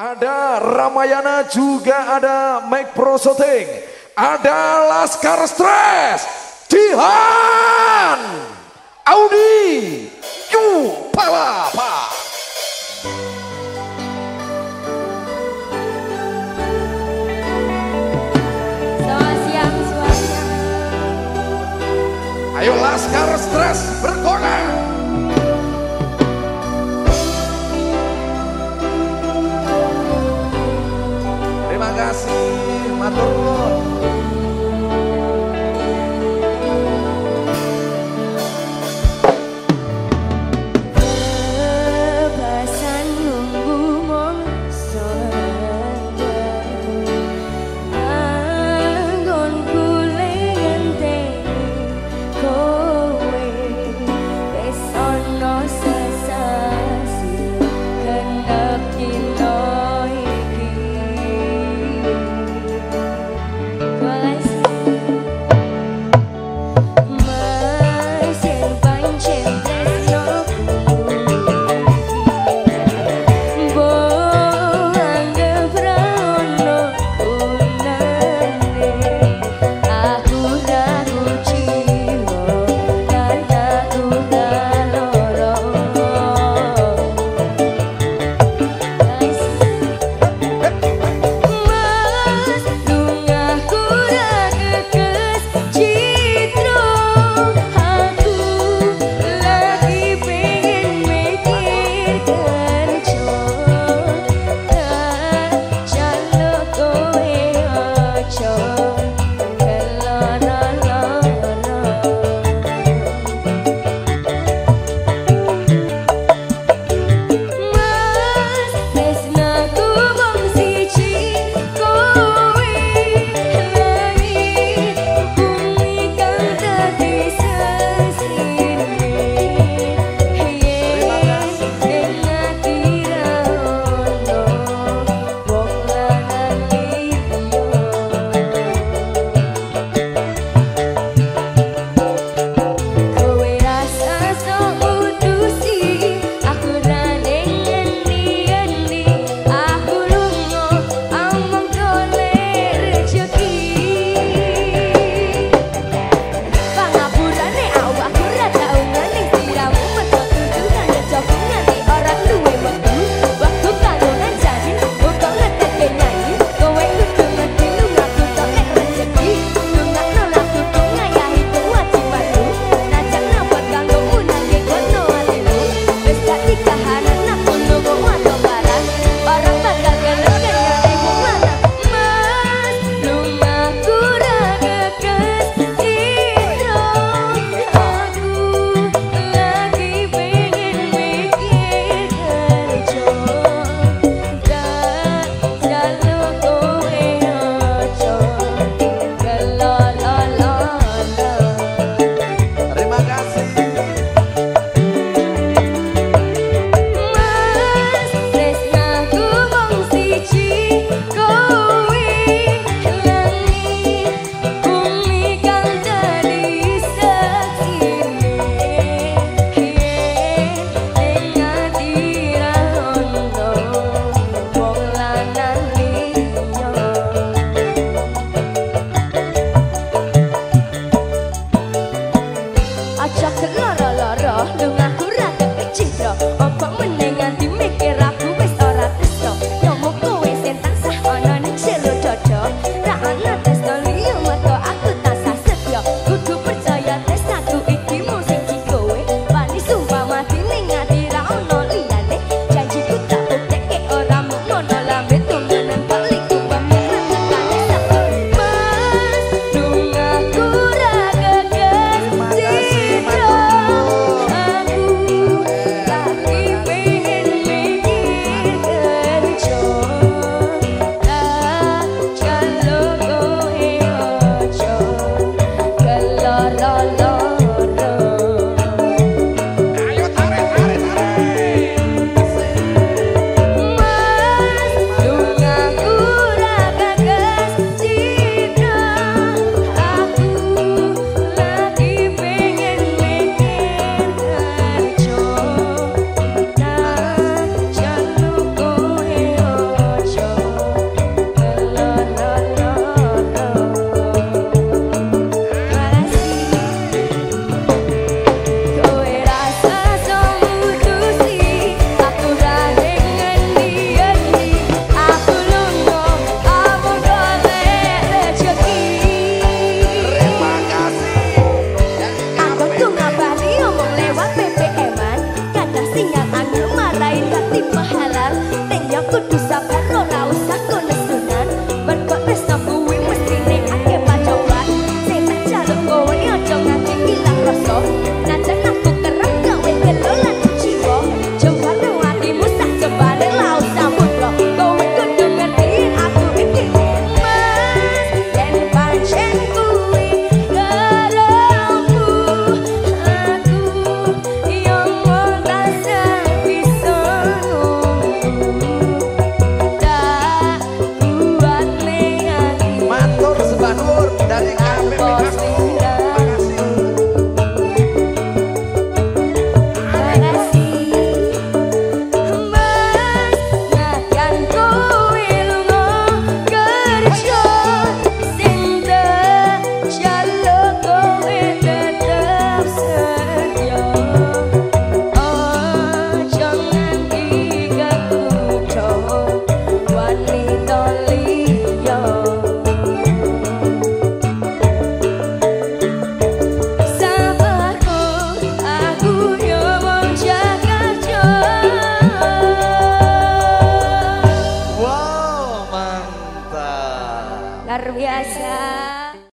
Ada Ramayana juga ada Mike Pro Shooting. Ada Laskar Stress. Jihan. Audi. Yu Palapa. Selamat siang, selamat siang. Ayo Laskar Stress bergoyang.